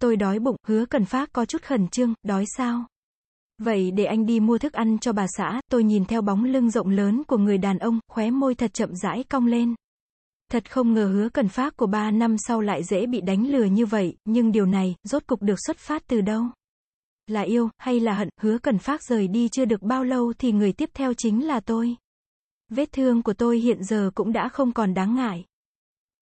tôi đói bụng, hứa cần phát có chút khẩn trương, đói sao? Vậy để anh đi mua thức ăn cho bà xã, tôi nhìn theo bóng lưng rộng lớn của người đàn ông, khóe môi thật chậm rãi cong lên. Thật không ngờ hứa cần phát của ba năm sau lại dễ bị đánh lừa như vậy, nhưng điều này, rốt cục được xuất phát từ đâu? Là yêu, hay là hận, hứa cần phát rời đi chưa được bao lâu thì người tiếp theo chính là tôi. Vết thương của tôi hiện giờ cũng đã không còn đáng ngại.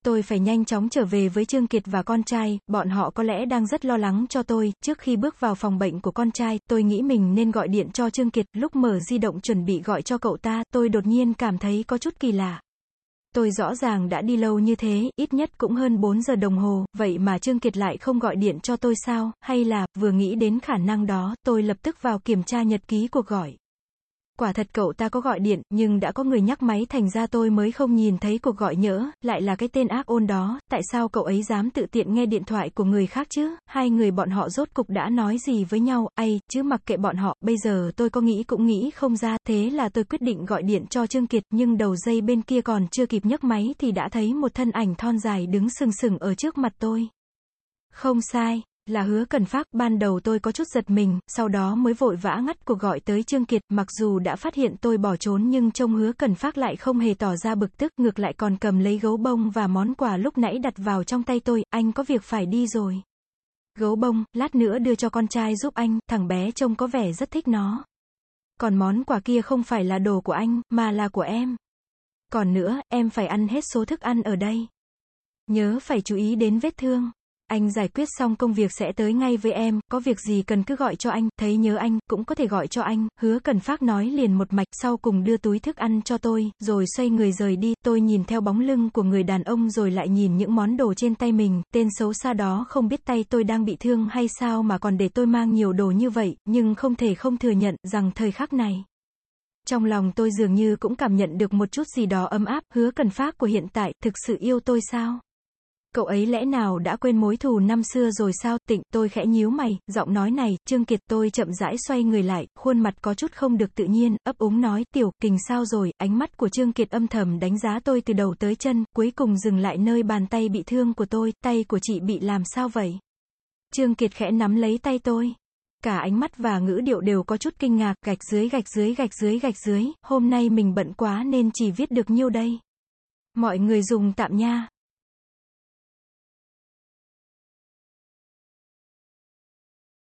Tôi phải nhanh chóng trở về với Trương Kiệt và con trai, bọn họ có lẽ đang rất lo lắng cho tôi, trước khi bước vào phòng bệnh của con trai, tôi nghĩ mình nên gọi điện cho Trương Kiệt, lúc mở di động chuẩn bị gọi cho cậu ta, tôi đột nhiên cảm thấy có chút kỳ lạ. Tôi rõ ràng đã đi lâu như thế, ít nhất cũng hơn 4 giờ đồng hồ, vậy mà Trương Kiệt lại không gọi điện cho tôi sao, hay là, vừa nghĩ đến khả năng đó, tôi lập tức vào kiểm tra nhật ký cuộc gọi. Quả thật cậu ta có gọi điện, nhưng đã có người nhắc máy thành ra tôi mới không nhìn thấy cuộc gọi nhỡ, lại là cái tên ác ôn đó, tại sao cậu ấy dám tự tiện nghe điện thoại của người khác chứ, hai người bọn họ rốt cục đã nói gì với nhau, ai, chứ mặc kệ bọn họ, bây giờ tôi có nghĩ cũng nghĩ không ra, thế là tôi quyết định gọi điện cho Trương Kiệt, nhưng đầu dây bên kia còn chưa kịp nhấc máy thì đã thấy một thân ảnh thon dài đứng sừng sừng ở trước mặt tôi. Không sai, là hứa cần phát, ban đầu tôi có chút giật mình, sau đó mới vội vã ngắt cuộc gọi tới Trương Kiệt, mặc dù đã phát hiện tôi bỏ trốn nhưng trông hứa cần phát lại không hề tỏ ra bực tức, ngược lại còn cầm lấy gấu bông và món quà lúc nãy đặt vào trong tay tôi, anh có việc phải đi rồi. Gấu bông, lát nữa đưa cho con trai giúp anh, thằng bé trông có vẻ rất thích nó. Còn món quà kia không phải là đồ của anh, mà là của em. Còn nữa, em phải ăn hết số thức ăn ở đây. Nhớ phải chú ý đến vết thương. Anh giải quyết xong công việc sẽ tới ngay với em, có việc gì cần cứ gọi cho anh, thấy nhớ anh, cũng có thể gọi cho anh, hứa cần phát nói liền một mạch, sau cùng đưa túi thức ăn cho tôi, rồi xoay người rời đi, tôi nhìn theo bóng lưng của người đàn ông rồi lại nhìn những món đồ trên tay mình, tên xấu xa đó không biết tay tôi đang bị thương hay sao mà còn để tôi mang nhiều đồ như vậy, nhưng không thể không thừa nhận rằng thời khắc này. Trong lòng tôi dường như cũng cảm nhận được một chút gì đó ấm áp, hứa cần phát của hiện tại, thực sự yêu tôi sao? Cậu ấy lẽ nào đã quên mối thù năm xưa rồi sao, tịnh, tôi khẽ nhíu mày, giọng nói này, Trương Kiệt, tôi chậm rãi xoay người lại, khuôn mặt có chút không được tự nhiên, ấp úng nói, tiểu, kình sao rồi, ánh mắt của Trương Kiệt âm thầm đánh giá tôi từ đầu tới chân, cuối cùng dừng lại nơi bàn tay bị thương của tôi, tay của chị bị làm sao vậy? Trương Kiệt khẽ nắm lấy tay tôi. Cả ánh mắt và ngữ điệu đều có chút kinh ngạc, gạch dưới gạch dưới gạch dưới gạch dưới, hôm nay mình bận quá nên chỉ viết được nhiêu đây. Mọi người dùng tạm nha.